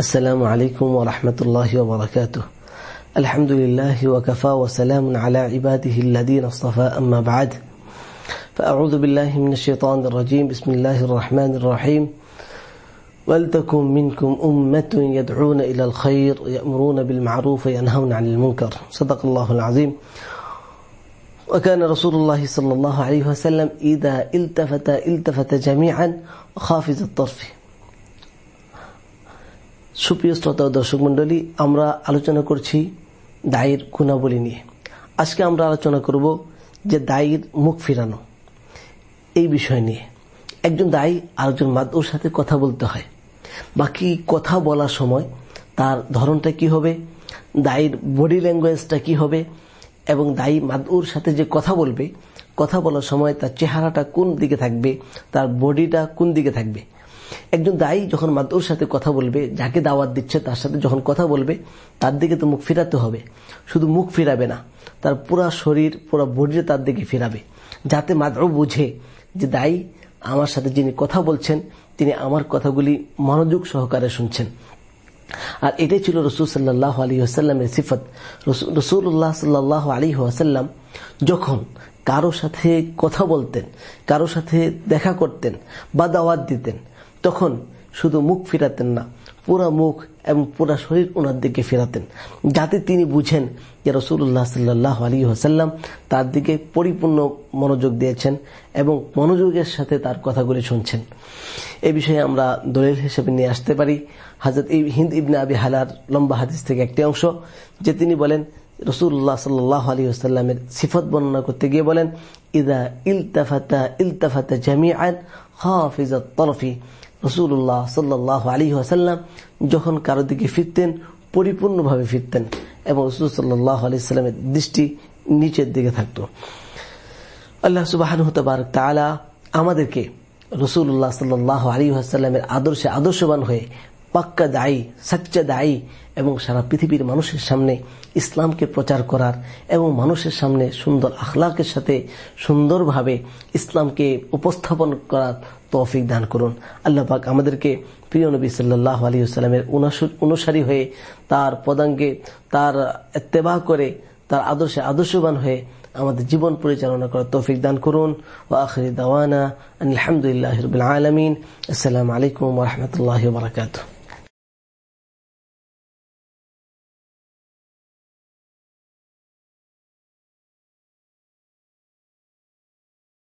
السلام عليكم ورحمة الله وبركاته. الحمد لله وكفى وسلام على عباده الذين اصطفى. أما بعد فأعوذ بالله من الشيطان الرجيم. بسم الله الرحمن الرحيم. ولتكن منكم أمة يدعون إلى الخير يأمرون بالمعروف وينهون عن المنكر. صدق الله العظيم. وكان رسول الله صلى الله عليه وسلم إذا التفت التفت جميعا خافز الطرف. সুপ্রিয় শ্রোতা দর্শক মন্ডলী আমরা আলোচনা করছি দায়ের গুণাবলী নিয়ে। আজকে আমরা আলোচনা করব যে দায়ের মুখ ফিরানো এই বিষয় নিয়ে। একজন দায়ী আরেকজন মাদুর সাথে কথা বলতে হয়। বাকি কথা বলার সময় তার ধরনটা কি হবে, দায়ীর বডি ল্যাঙ্গুয়েজটা কি হবে, এবং দায়ী মাদুর সাথে যে কথা বলবে, কথা বলার সময় তার চেহারাটা কোন দিকে থাকবে, তার বডিটা কোন দিকে থাকবে একজন দায়ী যখন মাদুর সাথে কথা বলবে, যাকে দাওয়াত দিচ্ছে তার সাথে যখন কথা বলবে, তার দিকে তো মুখ ফিরাতে হবে। শুধু মুখ ফিরাবে না, তার পুরা শরীর, পুরা বডিটা তার দিকে ফিরাবে। যাতে মাদু বুঝে যে দায়ী আমার সাথে যিনি কথা বলছেন, তিনি আমার কথাগুলি মনোযোগ সহকারে শুনছেন। আর এটাই ছিল রসুল সাল্লাহ আলী আসাল্লামের সিফত। রসুল্লাহ সাল্লাহ আলী আসাল্লাম যখন কারও সাথে কথা বলতেন, কারও সাথে দেখা করতেন বা দাওয়াত দিতেন তখন শুধু মুখ ফিরাতেন না, পুরা মুখ এবং পুরা শরীর ওনার দিকে ফেরাতেন। যাতে তিনি বুঝেন যে রসুল্লাহ সাল্লাহ আলী হাসাল্লাম তার দিকে পরিপূর্ণ মনোযোগ দিয়েছেন এবং মনোযোগের সাথে তার কথাগুলি শুনছেন। এ বিষয়ে আমরা দলিল হিসেবে নিয়ে আসতে পারি। হাজরত হিন্দ ইবনে আবি হালার লম্বা হাদিস থেকে একটি অংশ, যে তিনি বলেন রসুল্লাহ সাল্লাহ আলী আসাল্লামের সিফত বর্ণনা করতে গিয়ে বলেন, ইদা ইলতাফাতা ইলতাফাতা জামিআন হাফিজাত তরফি। রসুল্লাহ সাল্লাহ আলী আসাল্লাম যখন কারও দিকে ফিরতেন, পরিপূর্ণভাবে ফিরতেন এবং রসুল সাল্লাহ আলি সাল্লামের দৃষ্টি নিচের দিকে থাকত। আল্লাহ সুবাহ তালা আমাদেরকে রসুল্লাহ সাল্লাহ আলী আসাল্লামের আদর্শে আদর্শবান হয়ে পাক্কা দায়ী সাচ্চা দায়ী এবং সারা পৃথিবীর মানুষের সামনে ইসলামকে প্রচার করার এবং মানুষের সামনে সুন্দর আখলাকের সাথে সুন্দরভাবে ইসলামকে উপস্থাপন করার তৌফিক দান করুন। আল্লাহ পাক আমাদেরকে প্রিয় নবী সাল্লাহ আলী সাল্লামের অনুসারী হয়ে তার পদাঙ্গে, তার এত্তেবা করে, তার আদর্শে আদর্শবান হয়ে আমাদের জীবন পরিচালনা করার তৌফিক দান করুন। ও আখরি দাওয়ানা আলহামদুলিল্লাহ আলমিন। আসসালামু আলাইকুম রহমতুল্লাহ বারকাতুহ।